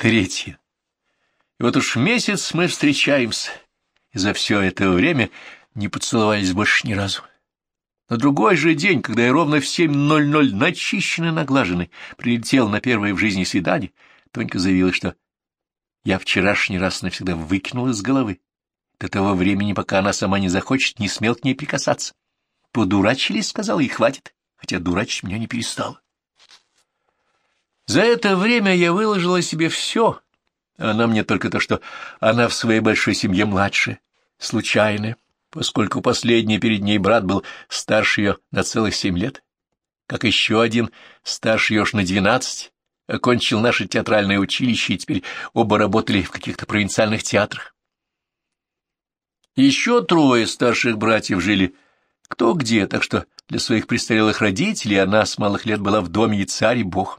третье. И вот уж месяц мы встречаемся, и за все это время не поцеловались больше ни разу. На другой же день, когда я ровно в 7.00 начищенный, наглаженный, прилетел на первое в жизни свидание, Тонька заявила, что я вчерашний раз навсегда выкинул из головы. До того времени, пока она сама не захочет, не смел к ней прикасаться. Подурачились, сказала, и хватит, хотя дурачить меня не перестала. За это время я выложила себе все. Она мне только то, что она в своей большой семье младшая, случайная поскольку последний перед ней брат был старше ее на целых семь лет, как еще один старше ее на двенадцать, окончил наше театральное училище, и теперь оба работали в каких-то провинциальных театрах. Еще трое старших братьев жили кто где, так что для своих престарелых родителей она с малых лет была в доме и царь, и бог.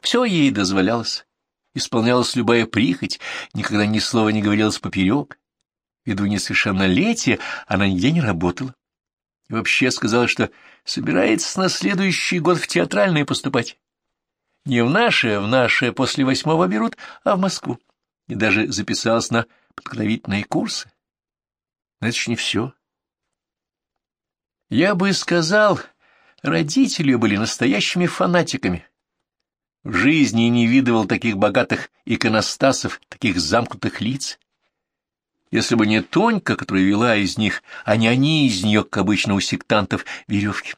Все ей дозволялось, исполнялась любая прихоть, никогда ни слова не говорилось поперек, Ввиду несовершеннолетия она нигде не работала. И вообще сказала, что собирается на следующий год в театральное поступать. Не в наше, в наше после восьмого берут, а в Москву. И даже записалась на подготовительные курсы. Но это ж не все. Я бы сказал, родители были настоящими фанатиками. В жизни не видывал таких богатых иконостасов, таких замкнутых лиц. Если бы не Тонька, которая вела из них, а не они из нее, как обычно у сектантов, веревки.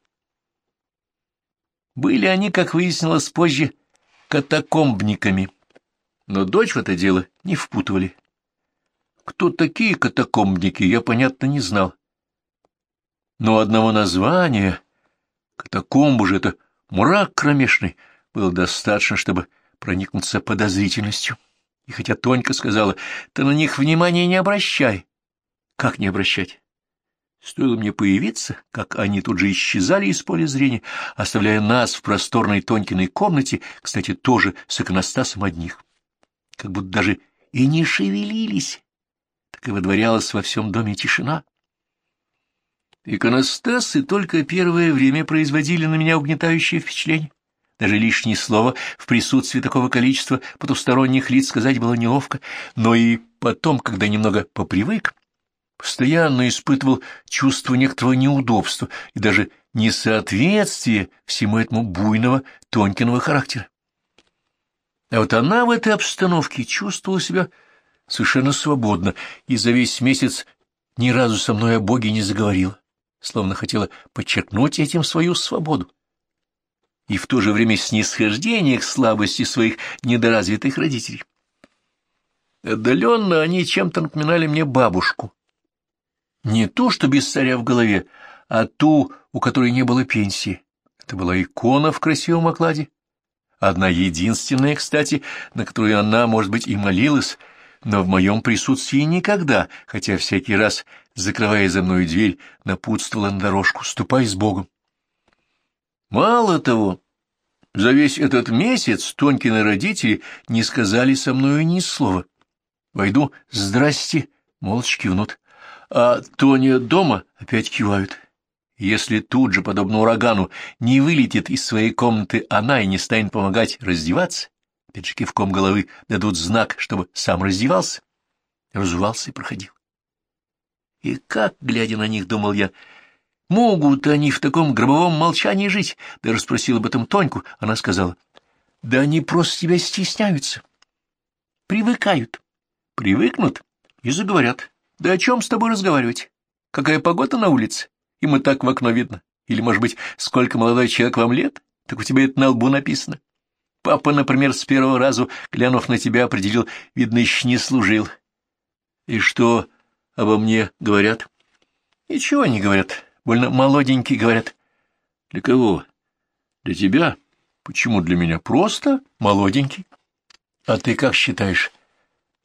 Были они, как выяснилось позже, катакомбниками, но дочь в это дело не впутывали. Кто такие катакомбники, я, понятно, не знал. Но одного названия, катакомбу же это мрак кромешный, было достаточно, чтобы проникнуться подозрительностью. И хотя Тонька сказала, ты на них внимания не обращай. Как не обращать? Стоило мне появиться, как они тут же исчезали из поля зрения, оставляя нас в просторной Тонькиной комнате, кстати, тоже с иконостасом одних. Как будто даже и не шевелились. Так и водворялась во всем доме тишина. Иконостасы только первое время производили на меня угнетающее впечатление. Даже лишнее слово в присутствии такого количества потусторонних лиц сказать было неловко, но и потом, когда немного попривык, постоянно испытывал чувство некоторого неудобства и даже несоответствия всему этому буйного Тонькиного характера. А вот она в этой обстановке чувствовала себя совершенно свободно и за весь месяц ни разу со мной о Боге не заговорила, словно хотела подчеркнуть этим свою свободу и в то же время снисхождение к слабости своих недоразвитых родителей. Отдаленно они чем-то напоминали мне бабушку. Не ту, что без царя в голове, а ту, у которой не было пенсии. Это была икона в красивом окладе. Одна единственная, кстати, на которую она, может быть, и молилась, но в моем присутствии никогда, хотя всякий раз, закрывая за мной дверь, напутствовала на дорожку «Ступай с Богом». Мало того, за весь этот месяц Тонькины родители не сказали со мною ни слова. Войду «Здрасте», молча кивнут, а Тоня дома опять кивают. Если тут же, подобно урагану, не вылетит из своей комнаты она и не станет помогать раздеваться, опять же кивком головы дадут знак, чтобы сам раздевался, разувался и проходил. И как, глядя на них, думал я, — Могут они в таком гробовом молчании жить? Даже спросил об этом Тоньку. Она сказала, да они просто тебя стесняются. Привыкают. Привыкнут и заговорят. Да о чем с тобой разговаривать? Какая погода на улице? Им и так в окно видно. Или, может быть, сколько молодой человек вам лет? Так у тебя это на лбу написано. Папа, например, с первого разу, глянув на тебя, определил, видно, еще не служил. И что обо мне говорят? Ничего не говорят. Больно молоденький, говорят. Для кого? Для тебя? Почему для меня? Просто молоденький. А ты как считаешь?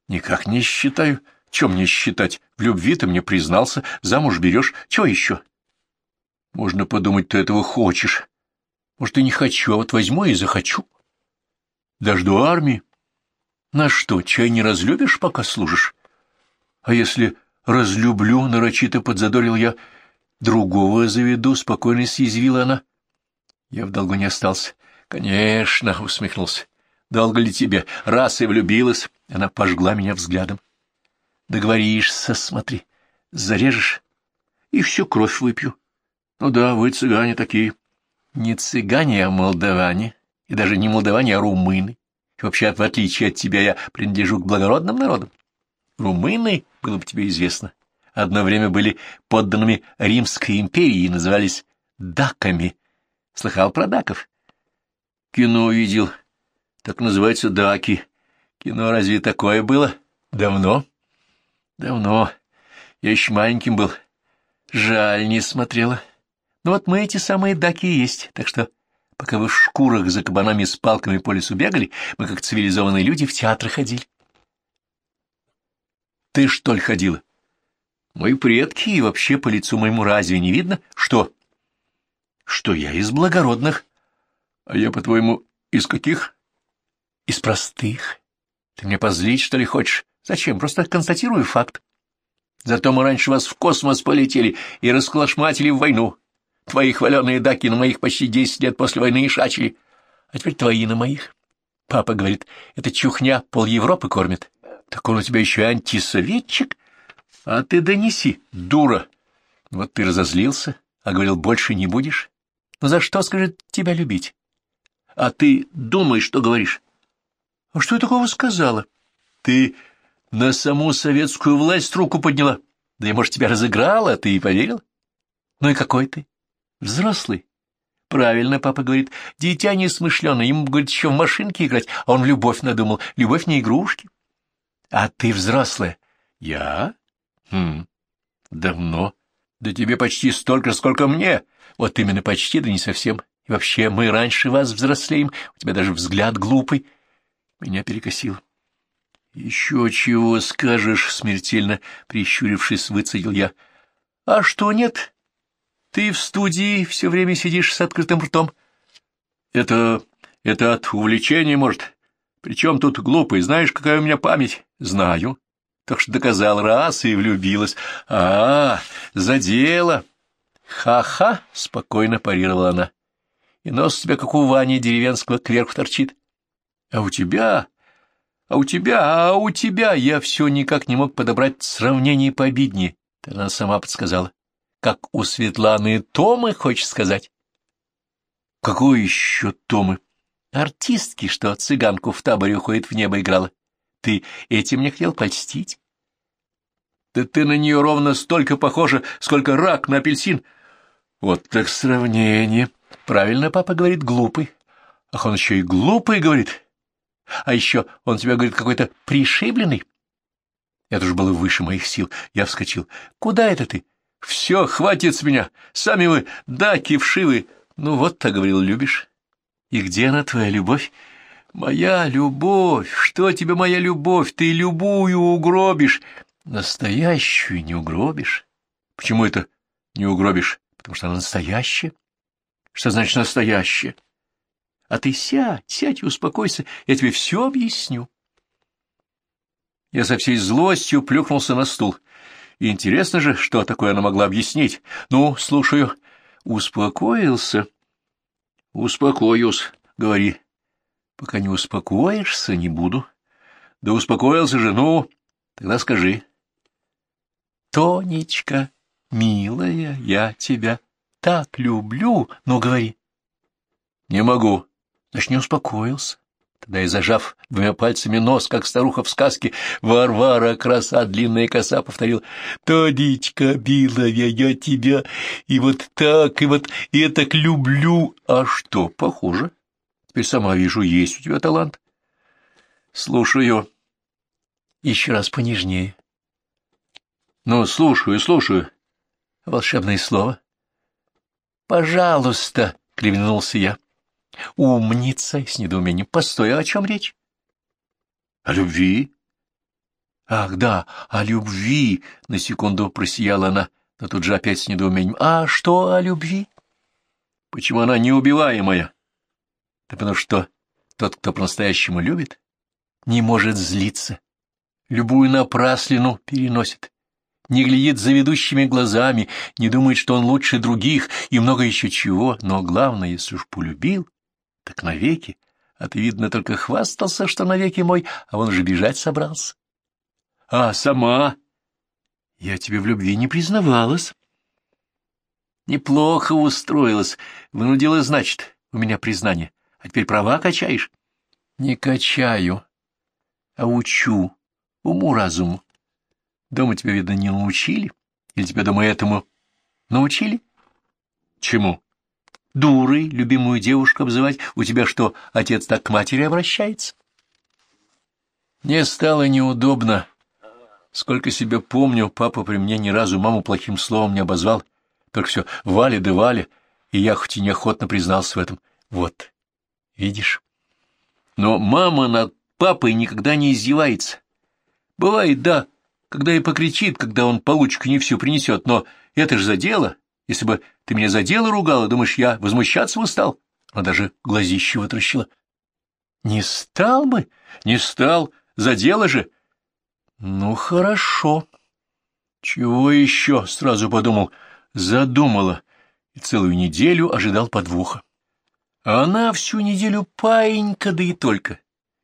Никак не считаю. Чем мне считать? В любви ты мне признался, замуж берешь. Чего еще? Можно подумать, ты этого хочешь. Может, и не хочу, а вот возьму и захочу. Дожду армии. На что, чай не разлюбишь, пока служишь? А если разлюблю, нарочито подзадорил я, — Другого заведу, — спокойно съязвила она. Я в долгу не остался. — Конечно, — усмехнулся. Долго ли тебе? Раз и влюбилась. Она пожгла меня взглядом. Договоришься, смотри. Зарежешь, и всю кровь выпью. Ну да, вы цыгане такие. Не цыгане, а молдаване. И даже не молдаване, а румыны. И вообще, в отличие от тебя, я принадлежу к благородным народам. Румыны, было бы тебе известно, одно время были подданными Римской империи и назывались даками. Слыхал про даков? Кино видел. Так называются даки. Кино разве такое было? Давно? Давно. Я еще маленьким был. Жаль, не смотрела. Ну вот мы эти самые даки есть, так что пока вы в шкурах за кабанами с палками по лесу бегали, мы, как цивилизованные люди, в театр ходили. Ты, что ли, ходила? Мои предки и вообще по лицу моему разве не видно? Что? Что я из благородных. А я, по-твоему, из каких? Из простых. Ты мне позлить, что ли, хочешь? Зачем? Просто констатирую факт. Зато мы раньше вас в космос полетели и расколошматили в войну. Твои хваленые даки на моих почти десять лет после войны и шачили. А теперь твои на моих. Папа говорит, это чухня пол Европы кормит. Так он у тебя еще антисоветчик? А ты донеси, дура. Вот ты разозлился, а говорил, больше не будешь. Ну за что, скажет, тебя любить? А ты думаешь, что говоришь? А что я такого сказала? Ты на саму советскую власть руку подняла. Да я, может, тебя разыграла, а ты и поверил? Ну и какой ты? Взрослый. Правильно, папа говорит, дитя несмышленое, ему, говорит, еще в машинке играть, а он любовь надумал, любовь не игрушки. А ты взрослая. Я? Хм, давно. Да тебе почти столько, сколько мне. Вот именно почти, да не совсем. И вообще, мы раньше вас взрослеем, у тебя даже взгляд глупый. Меня перекосило. Еще чего скажешь, смертельно прищурившись, выцедил я. А что нет? Ты в студии все время сидишь с открытым ртом. Это... это от увлечения, может. Причем тут глупый, знаешь, какая у меня память? Знаю. Так что доказал раз и влюбилась. А, за дело. Ха-ха, спокойно парировала она. И нос у тебя, как у Вани деревенского, кверху торчит. А у тебя а у тебя, а у тебя я все никак не мог подобрать сравнение пообиднее. Она сама подсказала. Как у Светланы Томы, хочешь сказать? Какой еще Томы? Артистки, что цыганку в таборе уходит в небо играла. Ты этим не хотел польстить? Да ты на нее ровно столько похожа, сколько рак на апельсин. Вот так сравнение. Правильно папа говорит, глупый. Ах, он еще и глупый говорит. А еще он тебя, говорит, какой-то пришибленный. Это уж было выше моих сил. Я вскочил. Куда это ты? Все, хватит с меня. Сами вы, да, кившивы. Ну вот, так говорил, любишь. И где она, твоя любовь? Моя любовь. Что тебе моя любовь? Ты любую угробишь. Настоящую не угробишь. Почему это не угробишь? Потому что она настоящая. Что значит настоящая? А ты сядь, сядь и успокойся, я тебе все объясню. Я со всей злостью плюхнулся на стул. Интересно же, что такое она могла объяснить. Ну, слушаю. Успокоился? Успокоюсь, говори. Пока не успокоишься, не буду. Да успокоился же, ну, тогда скажи. Тонечка, милая, я тебя так люблю, ну говори. Не могу. Значит, не успокоился. Тогда и зажав двумя пальцами нос, как старуха в сказке, Варвара, краса, длинная коса, повторил «Тодичка, милая, я тебя и вот так, и вот и так люблю». А что, похоже. Теперь сама вижу, есть у тебя талант. Слушаю. Еще раз понежнее. Ну, слушаю, слушаю. Волшебное слово. «Пожалуйста», — кривнулся я. Умница! С недоумением. Постой, а о чем речь? О любви? Ах, да, о любви! На секунду просияла она, но тут же опять с недоумением. А что о любви? Почему она неубиваемая? Да потому что тот, кто по-настоящему любит, не может злиться, любую напраслину переносит, не глядит за ведущими глазами, не думает, что он лучше других и много еще чего, но главное, если уж полюбил, так навеки, А ты, видно, только хвастался, что навеки мой, а он же бежать собрался. А сама? Я тебе в любви не признавалась. Неплохо устроилась. Вынудила, значит, у меня признание. А теперь права качаешь? Не качаю, а учу. Уму-разуму. Дома тебя, видно, не научили? Или тебя дома этому научили? Чему? Дурой любимую девушку обзывать? У тебя что, отец так к матери обращается? Мне стало неудобно. Сколько себя помню, папа при мне ни разу маму плохим словом не обозвал. Только все Валя да Валя, и я хоть и неохотно признался в этом. Вот, видишь? Но мама над папой никогда не издевается. Бывает, да, когда и покричит, когда он получку не всю принесет, но это ж за дело. Если бы ты меня за дело ругала, думаешь, я возмущаться бы стал? Она даже глазище вытращила. Не стал бы, не стал, за дело же. Ну, хорошо. Чего еще, сразу подумал, задумала, и целую неделю ожидал подвоха. А она всю неделю паинька, да и только.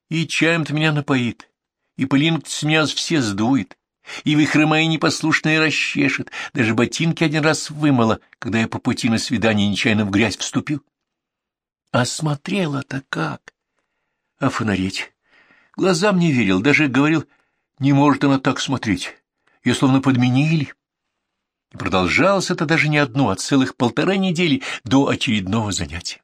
И чаем-то меня напоит, и пылинку с меня все сдует, и вихры мои непослушные расчешет, даже ботинки один раз вымыла, когда я по пути на свидание нечаянно в грязь вступил. А смотрела-то как! А фонареть! Глазам не верил, даже говорил, не может она так смотреть, ее словно подменили. И продолжалось это даже не одну, а целых полтора недели до очередного занятия.